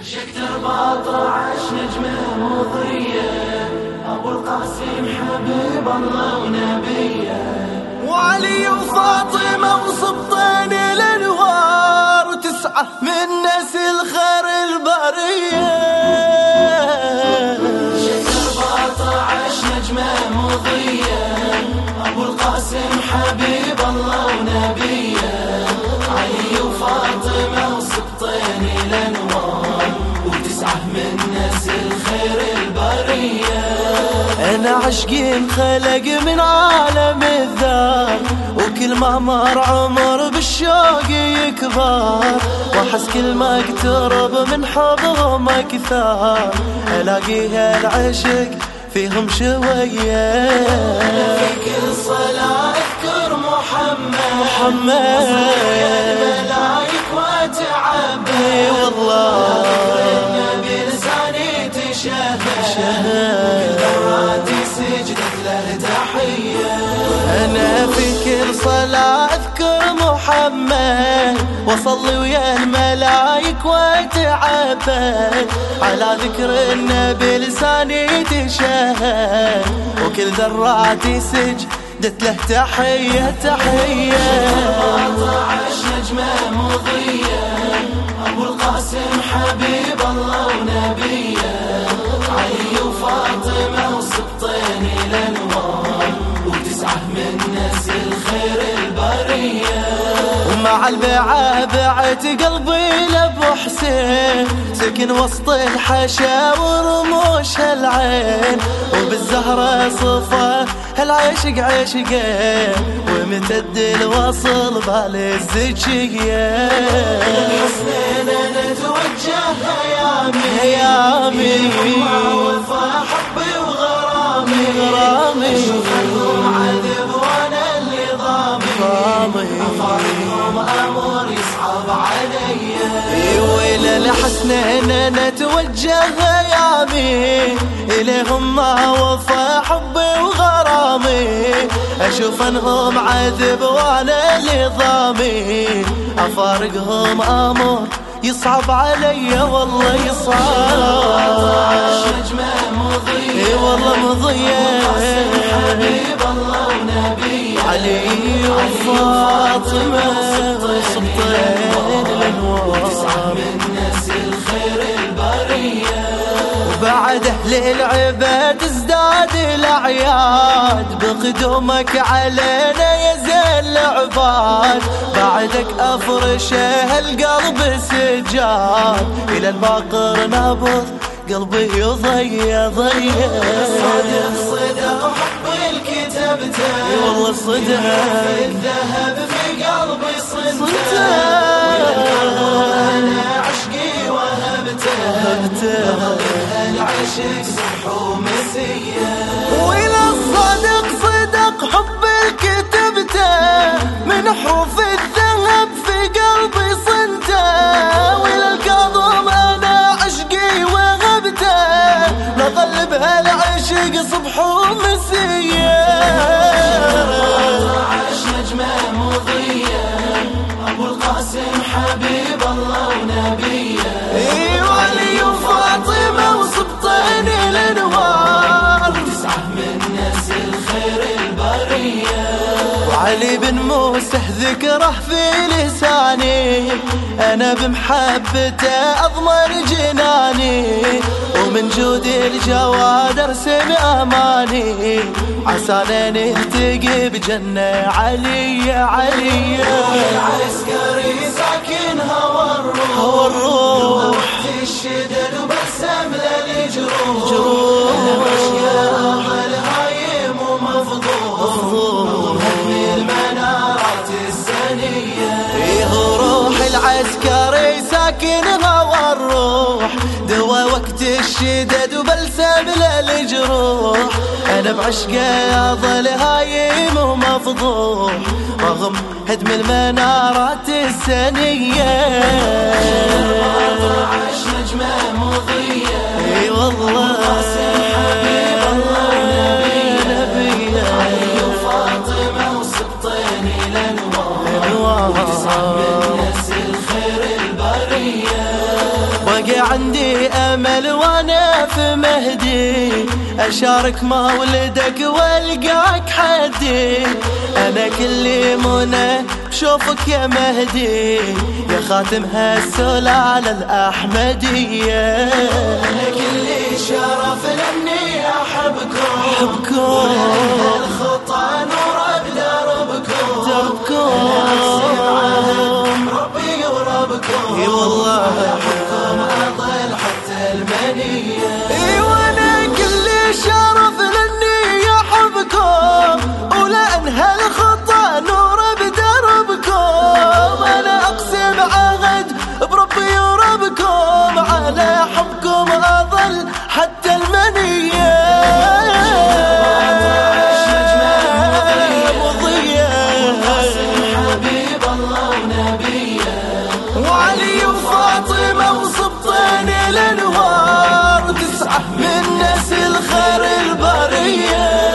شكت 14 نجمة مضية. أبو القاسم حبيب الله ونبية. وعلي وفاطمة وسبطين الأنوار وتسعة من نسل خير البرية. شكت 14 نجمة مضية. أبو القاسم حبيب الله ونبية. أنا عشقي انخلق من عالم الذار وكل ما مر عمر بالشوق يكبر وأحس كل ما اقترب من حبهم أكثر. ألاقيها العشق فيهم شوية. في كل صلاة أذكر محمد. محمد. اذكر محمد واصلي ويا الملايك واتعبد على ذكر النبي لساني تشهد. وكل ذراتي سجدت له تحية تحية. 14 نجمة مضية أبو القاسم حبيب الله ونبيه البيعة بعت قلبي لأبو حسين. سكن وسط الحشا ورموش العين وبالزهرة صفة العشق عشقين. ومتد الوصل بالزكية حسنين نتوجه هيامي. هيامي وفا حبي وغرامي. غرامي. اشوفهم عذب وإلى الحسنين نتوجه يامي إليهم ما وفى حبي وغرامي. أشوف أنهم عذب وأنا لضامي أفارقهم أمر يصعب علي والله يصعب. إي والله مضيع. حبيب الله ونبيه علي وفاطمة الأنوار من نسل خير البرية. وبعد أهل العباد ازداد الأعياد. بقدومك علينا يا زين العباد. بعدك أفرش القلب سجاد. إلى الباقر نبض قلبي يضيع ضيع. صدق صدق حب الكتبته إي والله صدق. الذهب في قلبي صنته وهبته العشق صبح ومسيه وإلى الصدق صدق حب كتبته من حروف الذهب في قلبي صنته. وإلى الكاظم أنا عشقي وهبته نظل بهالعشق صبح ومسية. عاش نجمة مضية. أبو القاسم حبيب الله ونبية. ولي وفاطمة little وعلي بن موسى ذكره في لساني. أنا بمحبته أضمن جناني. ومن جود الجواد أرسم أماني. عسانا نلتقي بجنة علي علي. العسكري ساكن هوى الروح. هو الروح. الشدد وبسم للجروح جروح. الشدد وبلسم للجروح أنا بعشقة اظل هايم ومفضوح رغم هدم المنارات السنيه عندي أمل وأنا في مهدي. أشارك مولدك وألقاك حدي. أنا كل منى بشوفك يا مهدي. يا خاتم هالسلالة الأحمدية. أنا كل شرف لأني أحبكم. أحبكم. حتى المنيه إي وأنا كل شرف لاني احبكم ولأن هالخطأ نور بدربكم. أنا أقسم عهد بربي وربكم على حبكم أظل حتى المنية. مضيه حبيب الانوار تسعى من ناس الخير البرية.